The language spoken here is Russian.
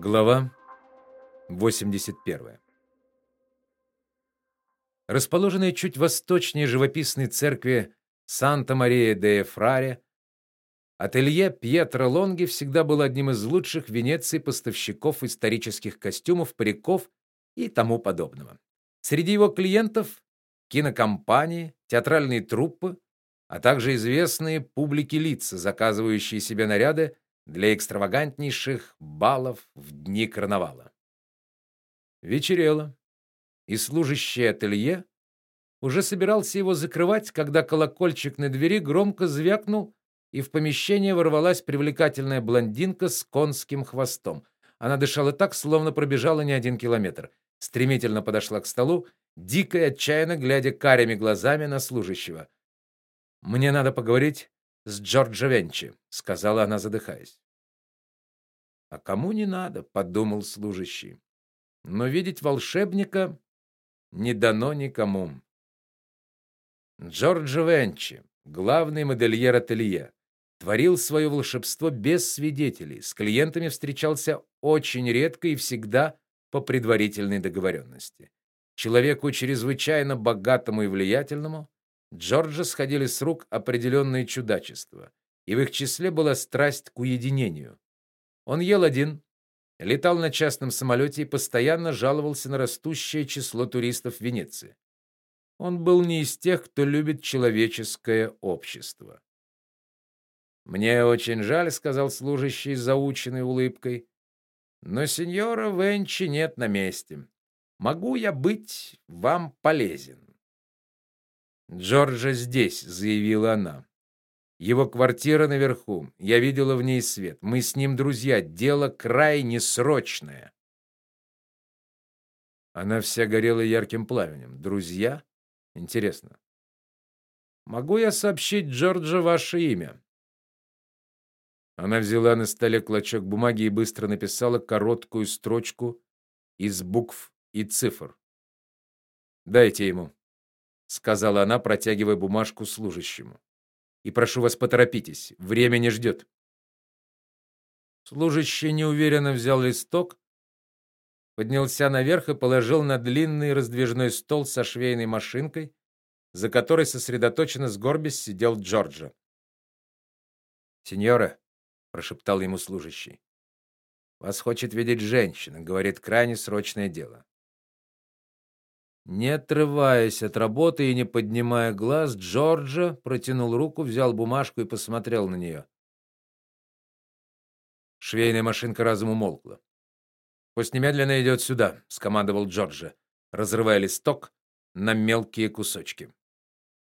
Глава 81. Расположенная чуть восточнее живописной церкви Санта-Мария-де-Фраре, ателье Пьетро Лонги всегда был одним из лучших в Венеции поставщиков исторических костюмов, париков и тому подобного. Среди его клиентов кинокомпании, театральные труппы, а также известные публики лица, заказывающие себе наряды для экстравагантнейших балов в дни карнавала. Вечерело, и служащий ателье уже собирался его закрывать, когда колокольчик на двери громко звякнул, и в помещение ворвалась привлекательная блондинка с конским хвостом. Она дышала так, словно пробежала не один километр. Стремительно подошла к столу, дико и отчаянно глядя карими глазами на служащего. Мне надо поговорить с Джорджо Венчи, сказала она, задыхаясь. А кому не надо, подумал служащий. Но видеть волшебника не дано никому. Джорджо Венчи, главный модельер ателье, творил свое волшебство без свидетелей, с клиентами встречался очень редко и всегда по предварительной договоренности. Человеку чрезвычайно богатому и влиятельному Джорджа сходили с рук определенные чудачества, и в их числе была страсть к уединению. Он ел один, летал на частном самолете и постоянно жаловался на растущее число туристов в Венеции. Он был не из тех, кто любит человеческое общество. Мне очень жаль, сказал служащий с заученной улыбкой, но сеньора Венчи нет на месте. Могу я быть вам полезен? Джорджа здесь, заявила она. Его квартира наверху. Я видела в ней свет. Мы с ним друзья. Дело крайне срочное. Она вся горела ярким пламенем. Друзья? Интересно. Могу я сообщить Джорджа ваше имя? Она взяла на столе клочок бумаги и быстро написала короткую строчку из букв и цифр. Дайте ему сказала она, протягивая бумажку служащему. И прошу вас, поторопитесь, время не ждет». Служащий неуверенно взял листок, поднялся наверх и положил на длинный раздвижной стол со швейной машинкой, за которой сосредоточенно сгорбясь сидел Джорджо. "Сеньора", прошептал ему служащий. "Вас хочет видеть женщина, говорит, крайне срочное дело". Не отрываясь от работы и не поднимая глаз, Джорджа протянул руку, взял бумажку и посмотрел на нее. Швейная машинка разом умолкла. "Пусть немедленно идет сюда", скомандовал Джорджа, разрывая листок на мелкие кусочки.